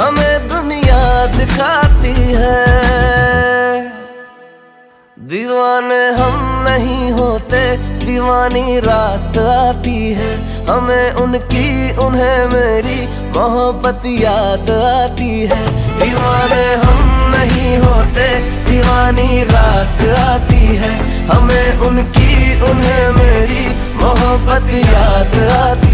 दुनिया दिखाती है। दीवाने हम नहीं होते, दीवानी रात आती है। हमें उनकी, उन्हें मेरी मोहब्बत याद आती है। दीवाने हम नहीं होते, दीवानी रात आती है। हमें उनकी, उन्हें मेरी मोहब्बत याद आती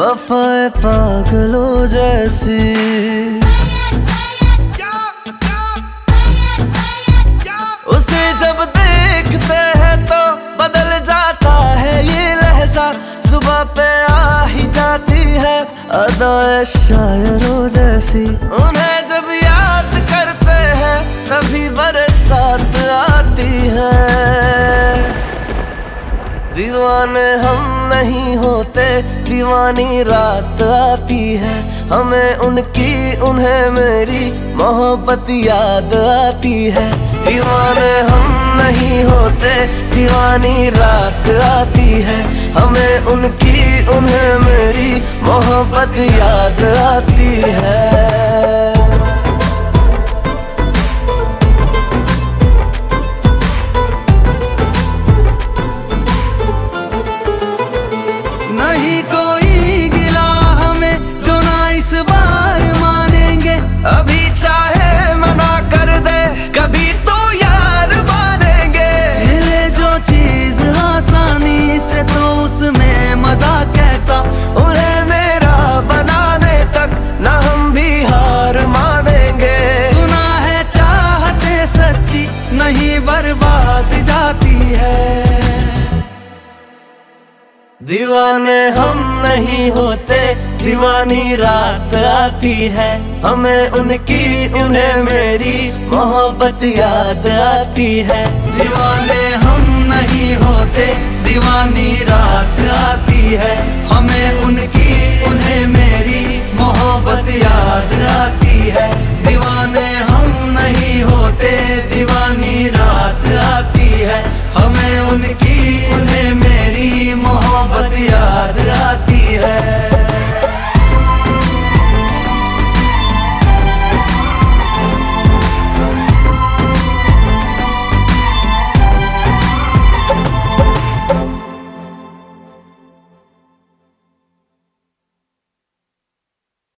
वफाए पागलों जैसी। उसे जब देखते हैं तो बदल जाता है ये लहजा। सुबह पे आ ही जाती है अदाए शायरों जैसी। उन्हें जब याद करते हैं, तभी बरसात आती है। दीवाने हम नहीं होते, दीवानी रात आती है। हमें उनकी, उन्हें मेरी मोहब्बत याद आती है। दीवाने हम नहीं होते, दीवानी रात आती है। हमें उनकी, उन्हें मेरी मोहब्बत याद आती है। दीवाने हम नहीं होते, दीवानी रात आती है। हमें उनकी, उन्हें मेरी मोहब्बत याद आती है। दीवाने हम नहीं होते, दीवानी रात आती है। हमें उनकी, उन्हें मेरी मोहब्बत याद आती है। दीवाने हम नहीं होते, दीवानी रात आती है। हमें उनकी, उन्हें मेरी मोहब्बत याद आती है।